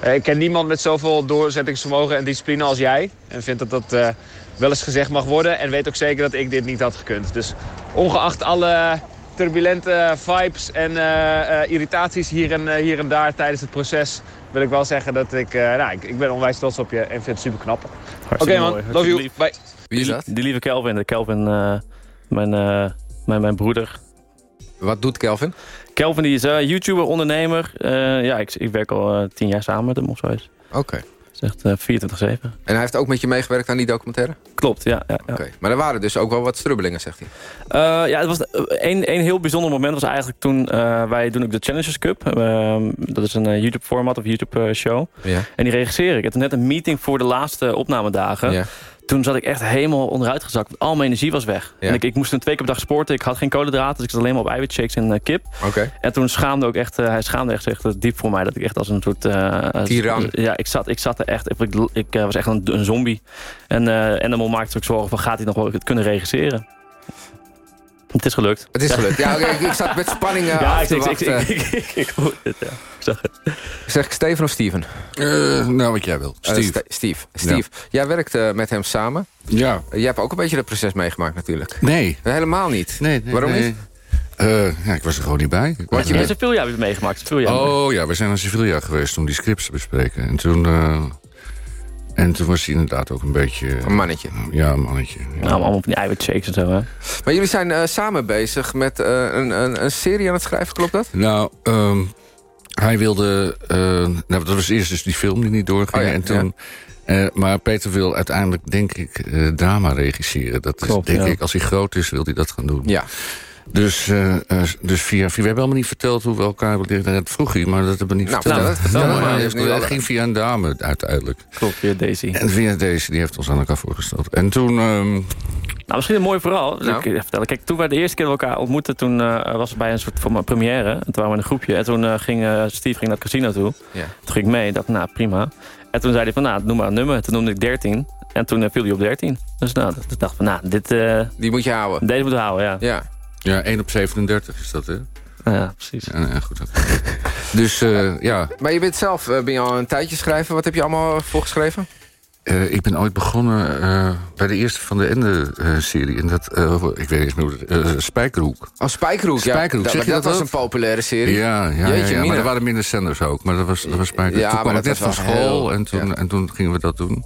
Eh, ik ken niemand met zoveel doorzettingsvermogen en discipline als jij. En vind dat dat eh, wel eens gezegd mag worden. En weet ook zeker dat ik dit niet had gekund. Dus ongeacht alle turbulente vibes en eh, eh, irritaties hier en, hier en daar tijdens het proces... wil ik wel zeggen dat ik, eh, nou, ik, ik ben onwijs trots op je en vind het super knap. Oké Hartstikke man, mooi, love you, lief. bye. Wie is dat? Die, die lieve Kelvin, de Kelvin, eh, mijn, eh, mijn, mijn broeder. Wat doet Kelvin? Kelvin die is eh, YouTuber, ondernemer. Eh, ja, ik, ik werk al eh, tien jaar samen met hem of zo. is. Oké. Het echt eh, 24-7. En hij heeft ook met je meegewerkt aan die documentaire? Klopt, ja. ja, ja. Oké. Maar er waren dus ook wel wat strubbelingen, zegt hij. Ja, het was een, een heel bijzonder moment was eigenlijk toen wij doen ook de Challengers Cup. Ehm, dat is een eh, YouTube format of YouTube eh, show. Ja. En die regisseer ik. Ik had net een meeting voor de laatste opnamedagen. Ja. Toen zat ik echt helemaal onderuit gezakt. Al mijn energie was weg. Ja. En ik, ik moest toen twee keer per dag sporten. Ik had geen koolhydraten, dus ik zat alleen maar op eiwitshakes en eh, kip. Oké. En toen schaamde ook echt, eh, hij schaamde echt, echt diep voor mij. Dat ik echt als een soort... eh, Tiran. Ja, ik zat, ik zat er echt. Ik, ik was echt een, een zombie. En Animal maakte ook zorgen van, gaat hij nog wel het kunnen regisseren? Het is gelukt. Het is gelukt. Ja, oké, ik, ik zat met spanning uh, ja, af ik, te ik, wachten. Ik, ik, ik, ik hoor het, ja. Ik zag het. Zeg ik Steven of Steven? Uh, nou, wat jij wil. Uh, Steve. St Steve. Steve. Ja. Jij werkt uh, met hem samen. Ja. jij hebt ook een beetje dat proces meegemaakt natuurlijk. Nee. Helemaal niet. Nee, nee Waarom nee. niet? Uh, ja, ik was er gewoon niet bij. Ik Wat je met Sevilla hebt meegemaakt. Sevilla oh ja, we zijn naar Sevilla geweest om die scripts te bespreken. En toen, uh, en toen was hij inderdaad ook een beetje... Een mannetje. Ja, een mannetje. Ja. Nou, allemaal op die eiwitshakes en zo, hè? Maar jullie zijn uh, samen bezig met uh, een, een, een, serie aan het schrijven, klopt dat? Nou, um, hij wilde... nou, dat was eerst dus die film die niet doorging. Oh ja, en toen... Ja. Uh, maar Peter wil uiteindelijk, denk ik, uh, drama regisseren. Dat is, Klopt, denk ja. ik, als hij groot is, wil hij dat gaan doen. Ja. Dus, uh, dus via, via... We hebben helemaal niet verteld hoe we elkaar... Dat vroeg hij, maar dat hebben we niet nou, verteld. Vertel nou, het ging via een dame uiteindelijk. Klopt, via Daisy. En via Daisy, die heeft ons aan elkaar voorgesteld. En toen... Um, nou, misschien een mooi verhaal. Dus nou. ik vertellen. Kijk, toen wij de eerste keer elkaar ontmoetten... toen uh, was het bij een soort van première. En toen waren we in een groepje. En toen uh, ging uh, Steve ging naar het casino toe. Toen ging ik mee. Ik dacht, nou, prima. En toen zei hij van, nou, noem maar een nummer. Toen noemde ik 13. En toen eh, viel hij op 13. Dus nou, dat- ik dacht van, nou, dit... eh, Die moet je houden. Deze moet we houden, ja. Ja. Ja, 1 op 37 is dat, hè? Ja, precies. Ja, ja, goed. dus eh, ja, Maar je bent zelf eh, ben je al een tijdje schrijven. Wat heb je allemaal voorgeschreven? eh, ik ben ooit begonnen eh, bij de eerste van de Ende-serie. en dat, eh, ik weet niet eens meer hoe het... eh, Spijkerhoek. Oh, Spijkerhoek. ja. Spijkerhoek, Dat, zeg je dat dat was ook? een populaire serie. Ja, ja, ja, Jeetje, ja, maar er waren minder zenders ook. Maar dat was, dat was Spijkerhoek. Ja, toen maar kwam ik net van school heel- en, toen, en toen gingen we dat doen.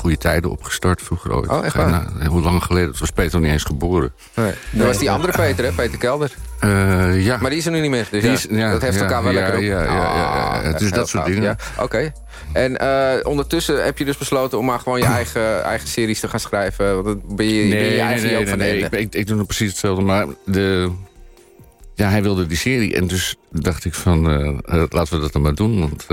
Goede tijden opgestart vroeger ooit. Oh, echt waar? nou, hoe lang geleden? Dat was Peter niet eens geboren. Nee. Dat was die andere Peter, hè? Peter Kelder. Eh, ja. Maar die is er nu niet meer. Dus Die ja, is- ja, dat heeft elkaar wel lekker op. ja, ja, ja, Dus dat soort dingen. Ja, Oké. En eh, ondertussen heb je dus besloten om maar gewoon je eigen, eigen series te gaan schrijven. Want dan ben je, ben je eigen van nee, Ende. Ik, ik, ik doe nog precies hetzelfde. Maar de, ja, hij wilde die serie. En dus dacht ik van, eh, laten we dat dan maar doen. Want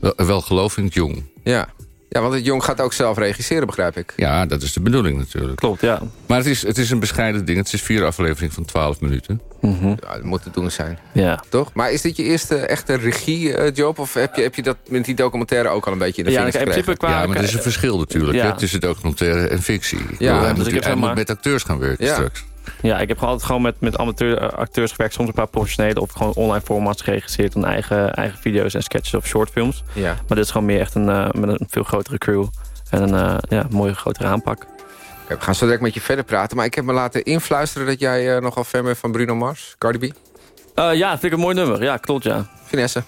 wel, wel geloof in het jong. Ja. Ja, want het jong gaat ook zelf regisseren, begrijp ik. Ja, dat is de bedoeling natuurlijk. Klopt, ja. Maar het is, het is een bescheiden ding. Het is vier afleveringen van 12 minuten. Ja, dat moet te doen zijn. Ja. Toch? Maar is dit je eerste echte regie-job? of heb je, heb je dat met die documentaire ook al een beetje in de Ja, vingers principe gekregen? qua- Ja, maar er is een verschil natuurlijk Ja. hè, tussen documentaire en fictie. Ja, dus moet, ik heb hij zeg maar- moet met acteurs gaan werken Ja. straks. Ja, ik heb gewoon altijd gewoon met, met amateur eh, gewerkt. Soms een paar professionele of gewoon online formats geregisseerd. Dan eigen, eigen video's en sketches of shortfilms. Ja. Maar dit is gewoon meer echt een, eh, met een veel grotere crew. En een eh, ja, mooie grotere aanpak. We gaan zo direct met je verder praten. Maar ik heb me laten influisteren dat jij nogal fan bent van Bruno Mars. Cardi B. Ja, vind ik een mooi nummer. Ja, klopt ja. Finesse.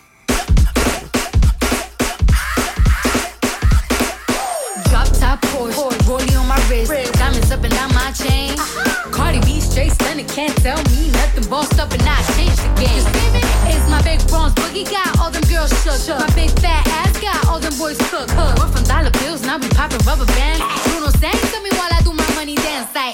Straight stunning, can't tell me nothing. Bossed up and I changed the game. It's my big bronze boogie got all them girls shook. My big fat ass got all them boys cook. We're from dollar bills, now we popping rubber bands. Bruno sang to me while I do my money dance like.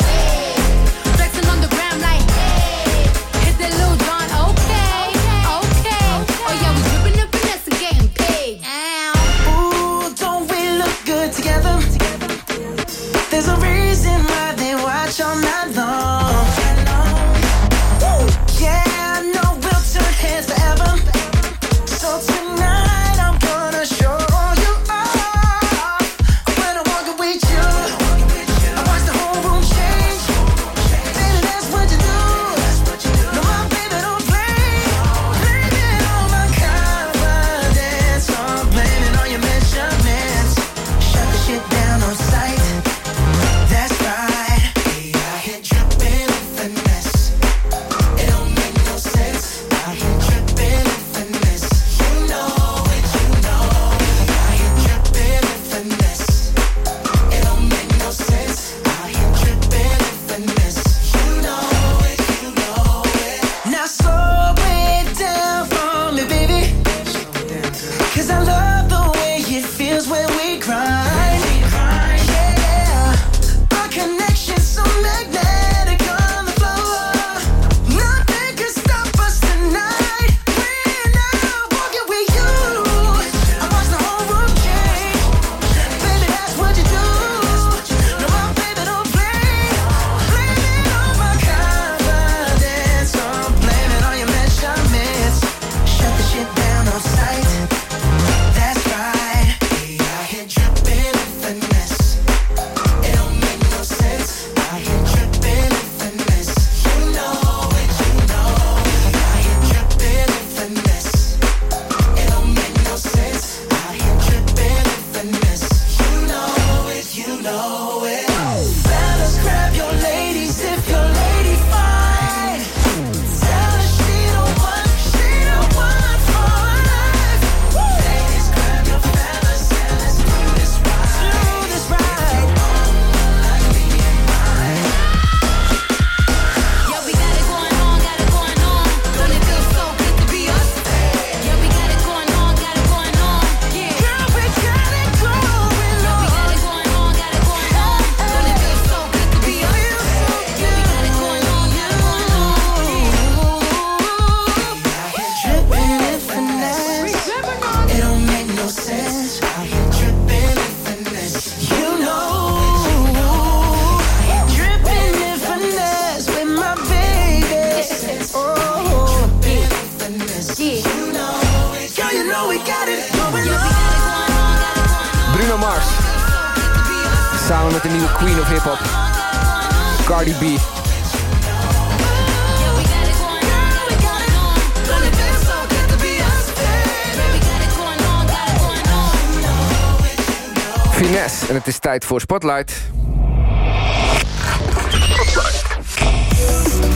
Finesse. En het is tijd voor Spotlight.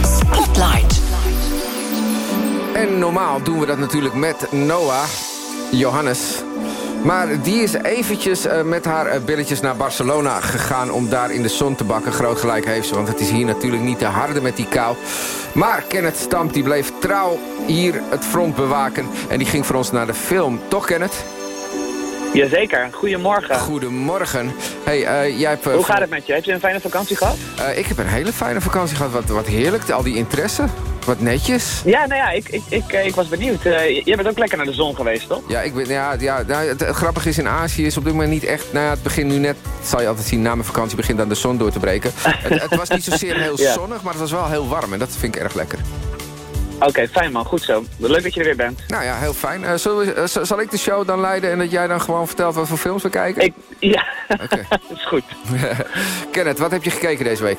Spotlight. En normaal doen we dat natuurlijk met Noah, Johannes. Maar die is eventjes eh, met haar eh, billetjes naar Barcelona gegaan... om daar in de zon te bakken. Groot gelijk heeft ze, want het is hier natuurlijk niet te harde met die kou. Maar Kenneth Stamp die bleef trouw hier het front bewaken... en die ging voor ons naar de film. Toch, Kenneth? Jazeker, goedemorgen. Goedemorgen. Hey, eh, jij hebt, eh, Hoe gaat het met je? Heb je een fijne vakantie gehad? Eh, ik heb een hele fijne vakantie gehad. Wat, wat heerlijk, al die interesse. Wat netjes. Ja, nou ja, ik, ik, ik, ik was benieuwd. Jij bent ook lekker naar de zon geweest, toch? Ja, ik ben, ja, ja nou, het, grappige is, in Azië is op dit moment niet echt... Nou ja, het begint nu net, zal je altijd zien, na mijn vakantie begint dan de zon door te breken. het, het was niet zozeer heel Ja. zonnig, maar het was wel heel warm. En dat vind ik erg lekker. Oké, fijn man, goed zo. Leuk dat je er weer bent. Nou ja, heel fijn. Eh, we- eh, zal ik de show dan leiden en dat jij dan gewoon vertelt wat voor films we kijken? Ik, ja, Oké. dat is goed. Kenneth, wat heb je gekeken deze week?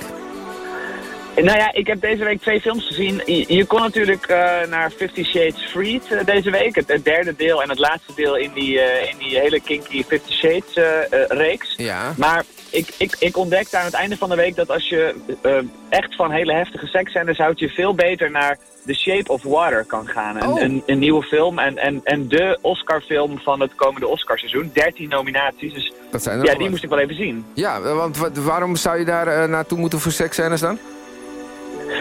Nou ja, ik heb deze week twee films gezien. Je, je kon natuurlijk eh, naar Fifty Shades Freed deze week. Het, het derde deel en het laatste deel in die, in die hele kinky Fifty Shades reeks. Ja. Maar ik, ik, ik ontdekte aan het einde van de week dat als je eh, echt van hele heftige seksscènes houdt... je veel beter naar The Shape of Water kan gaan. Een, Oh. een, een nieuwe film en, en, en de Oscar-film van het komende Oscarseizoen. 13 nominaties, dus Dat zijn er ja, die moest ik wel even zien. Ja, want wa- waarom zou je daar eh, naartoe moeten voor seksscènes dan?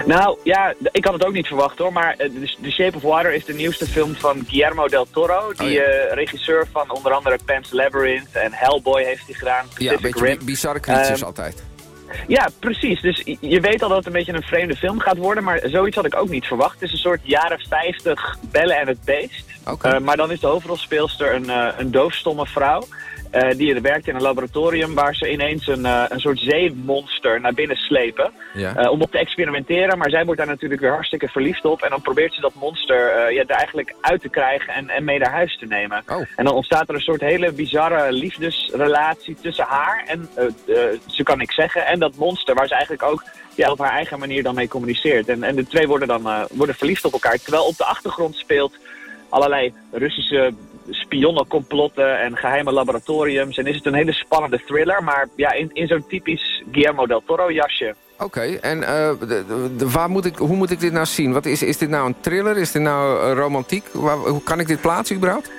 Nou ja, ik had het ook niet verwacht hoor, maar eh, The Shape of Water is de nieuwste film van Guillermo del Toro. Oh, Die eh, regisseur van onder andere Pan's Labyrinth en Hellboy heeft hij gedaan. Ja, een beetje Rim. bi- bizarre creatures Ehm, altijd. Ja, precies. Dus je- weet al dat het een beetje een vreemde film gaat worden, maar zoiets had ik ook niet verwacht. Het is een soort jaren 50 Bellen en het Beest. Oké. Eh, maar dan is de hoofdrolspeelster een, eh, een doofstomme vrouw. Eh, die werkt in een laboratorium waar ze ineens een, eh, een soort zeemonster naar binnen slepen. Ja. eh, om op te experimenteren. Maar zij wordt daar natuurlijk weer hartstikke verliefd op. En dan probeert ze dat monster ja, er eigenlijk uit te krijgen en, en mee naar huis te nemen. Oh. En dan ontstaat er een soort hele bizarre liefdesrelatie tussen haar en, ze kan niks zeggen, en dat monster waar ze eigenlijk ook ja, op haar eigen manier dan mee communiceert. En, en de twee worden dan worden verliefd op elkaar. Terwijl op de achtergrond speelt allerlei Russische spionnencomplotten en geheime laboratoriums. En is het een hele spannende thriller, maar ja, in, in zo'n typisch Guillermo del Toro jasje. Oké, en eh, de- waar moet ik, hoe moet ik dit nou zien? Wat is, is dit nou een thriller? Is dit nou eh, romantiek? Waar, hoe kan ik dit plaatsen überhaupt?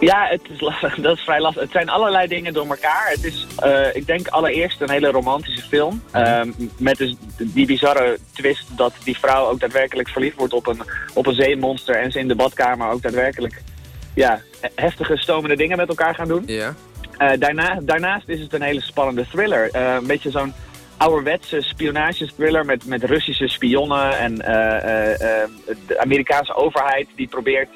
Ja, het is, lastig. dat is vrij lastig. Het zijn allerlei dingen door elkaar. Het is, eh, ik denk allereerst een hele romantische film. Ehm, met dus die bizarre twist dat die vrouw ook daadwerkelijk verliefd wordt op een, op een zeemonster. En ze in de badkamer ook daadwerkelijk ja, heftige, stomende dingen met elkaar gaan doen. Ja. Eh, daarna, daarnaast is het een hele spannende thriller. Eh, een beetje zo'n ouderwetse spionagethriller met, met Russische spionnen en eh, de Amerikaanse overheid die probeert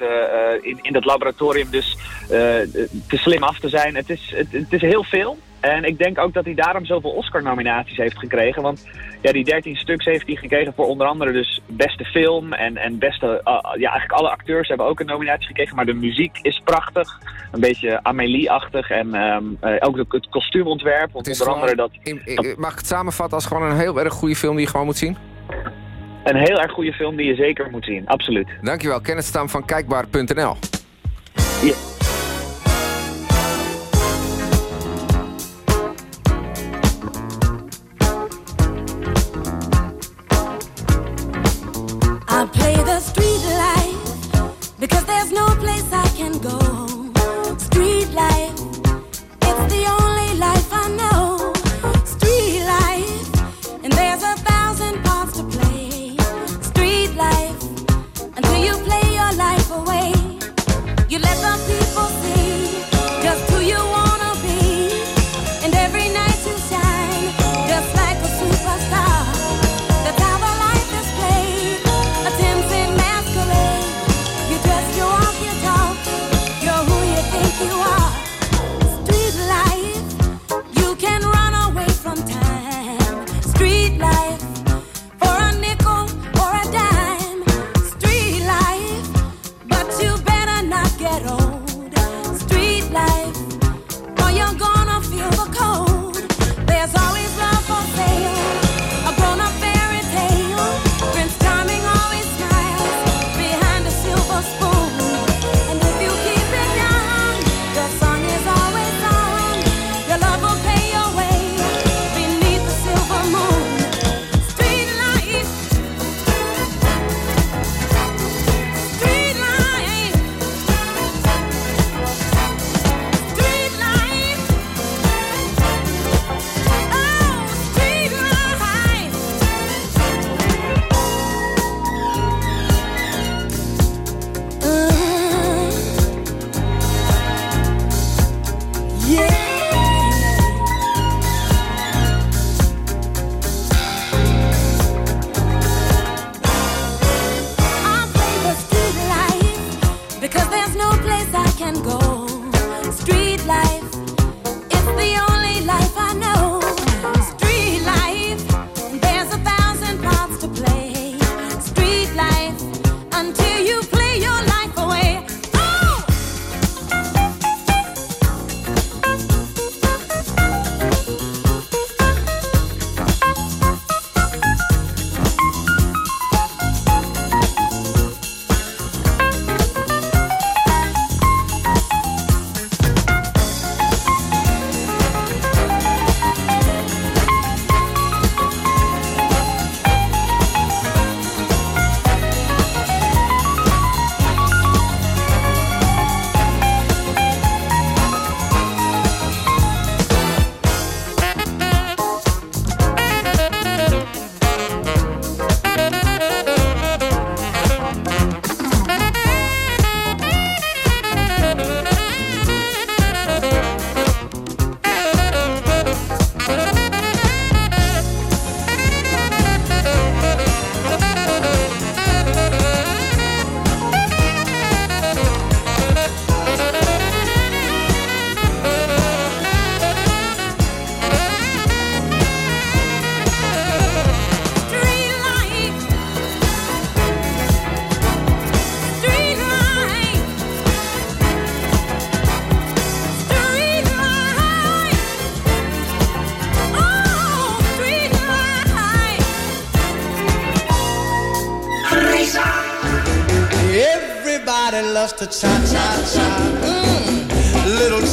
in, in dat laboratorium dus te slim af te zijn. Het is, het, het is heel veel. En ik denk ook dat hij daarom zoveel Oscar-nominaties heeft gekregen. Want ja, die 13 stuks heeft hij gekregen voor onder andere dus beste film en, en beste... ah, ja, eigenlijk alle acteurs hebben ook een nominatie gekregen. Maar de muziek is prachtig. Een beetje Amélie-achtig. En ehm, eh, ook het, het kostuumontwerp. Want Het is onder andere dat... in- in- mag ik het samenvatten als gewoon een heel erg goede film die je gewoon moet zien? Een heel erg goede film die je zeker moet zien. Absoluut. Dankjewel, Kenneth Stam van kijkbaar.nl. Ja.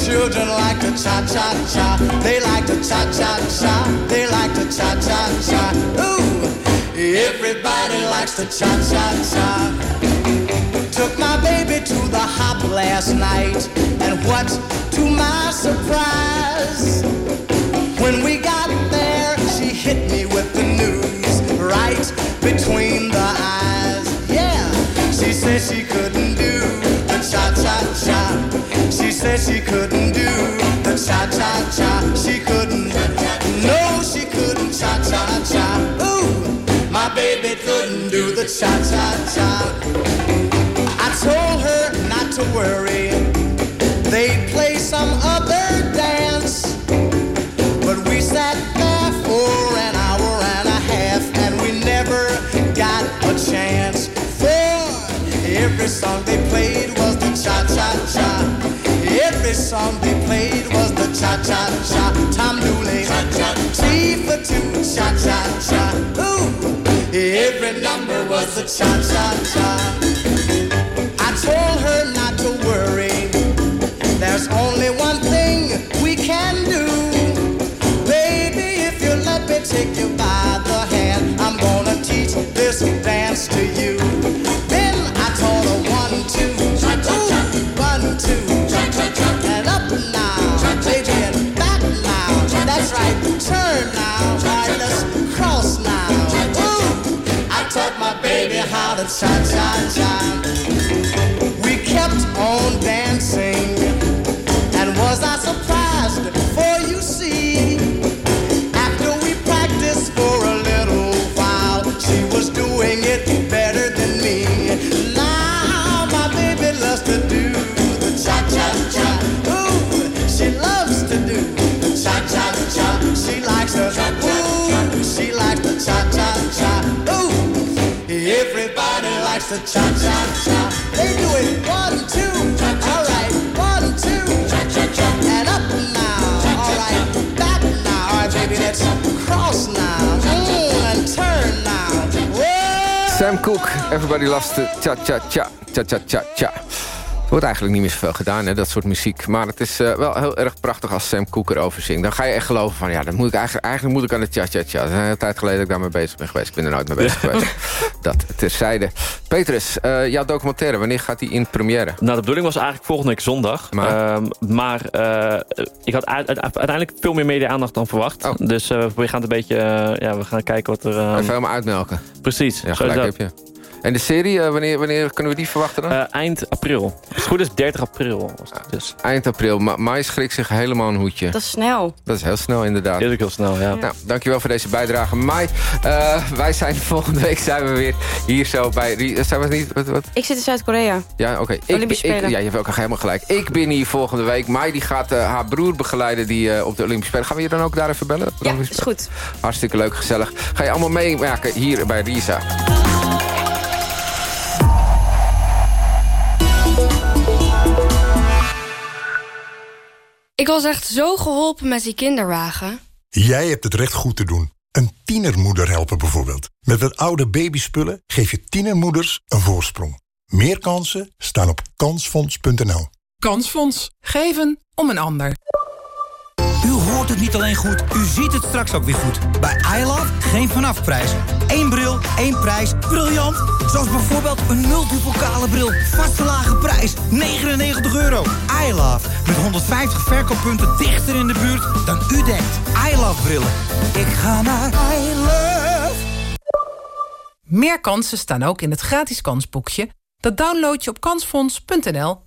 Children like to cha cha cha. They like to cha cha cha. They like to cha cha cha. Ooh, everybody likes to cha cha cha. Took my baby to the hop last night, and what to my surprise, when we got there, she hit me with the news right between said she couldn't do the cha cha cha. She couldn't. No, she couldn't cha cha cha. Ooh, my baby couldn't do the cha cha cha. I told her not to worry. They'd play some other The song they played was the cha-cha-cha, Tom Dooley. Cha-cha-cha. for two, cha-cha-cha. Ooh, every number was a cha-cha-cha. your heart and side, side, side. Cha cha cha. They do it one two, all right, one two, and up now, all right, back now, all right, baby, let's cross now, mm, and turn now. Whoa. Sam Cooke, Everybody Loves the Cha-Cha-Cha. Cha-Cha-Cha-Cha. Er wordt eigenlijk niet meer zoveel gedaan, hè, dat soort muziek. Maar het is eh, wel heel erg prachtig als Sam Cooke erover zingt. Dan ga je echt geloven van, ja, dat moet ik eigenlijk, eigenlijk moet ik aan de cha-cha-cha. Dat is een tijd geleden dat ik daarmee bezig ben geweest. Ik ben er nooit mee bezig geweest. Dat terzijde. Petrus, eh, jouw documentaire, wanneer gaat die in première? Nou, de bedoeling was eigenlijk volgende week zondag. Maar, maar eh, ik had uit- uit- uiteindelijk veel meer media-aandacht dan verwacht. Dus eh, we gaan het een beetje... eh, ja, we gaan kijken wat er... ehm, Even helemaal uitmelken. Precies. Ja, gelijk heb je. En de serie, eh, wanneer, wanneer kunnen we die verwachten dan? Eh, eind april. Als het goed is 30 april. was het Dus. Eind april. Ma Mai schrikt zich helemaal een hoedje. Dat is snel. Dat is heel snel inderdaad. Heel, heel snel, ja. Nou, dankjewel voor deze bijdrage. Mai, eh, wij zijn volgende week zijn we weer hier zo bij... Zijn we niet... Wat, wat? Ik zit in Zuid-Korea. Ja, oké. Ik- Olympische ik- Spelen. Ja, je hebt ook helemaal gelijk. Ik ben hier volgende week. Mai die gaat haar broer begeleiden die, op de Olympische Spelen. Gaan we je dan ook daar even bellen? Ja, is goed. Hartstikke leuk, gezellig. Ga je allemaal meemaken hier bij Risa. Ik was echt zo geholpen met die kinderwagen. Jij hebt het recht goed te doen. Een tienermoeder helpen bijvoorbeeld. Met wat oude babyspullen geef je tienermoeders een voorsprong. Meer kansen staan op kansfonds.nl. Kansfonds. Geven om een ander. U hoort het niet alleen goed, u ziet het straks ook weer goed. Bij iLove geen vanafprijs. Eén bril, één prijs. Briljant! Zoals bijvoorbeeld een multipokale bril. Vaste lage prijs, 99 euro. iLove, met 150 verkooppunten dichter in de buurt dan u denkt. iLove brillen. Ik ga naar iLove. Meer kansen staan ook in het gratis kansboekje. Dat download je op kansfonds.nl.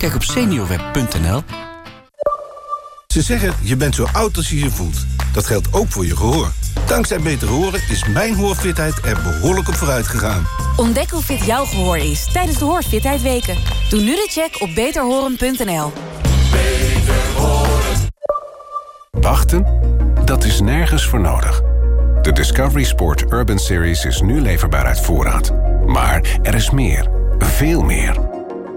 Kijk op seniorweb.nl Ze zeggen, je bent zo oud als je je voelt. Dat geldt ook voor je gehoor. Dankzij Beter Horen is mijn hoorfitheid er behoorlijk op vooruit gegaan. Ontdek hoe fit jouw gehoor is tijdens de Hoorfitheid Weken. Doe nu de check op beterhoren.nl. Wachten? Dat is nergens voor nodig. De Discovery Sport Urban Series is nu leverbaar uit voorraad. Maar er is meer. Veel meer.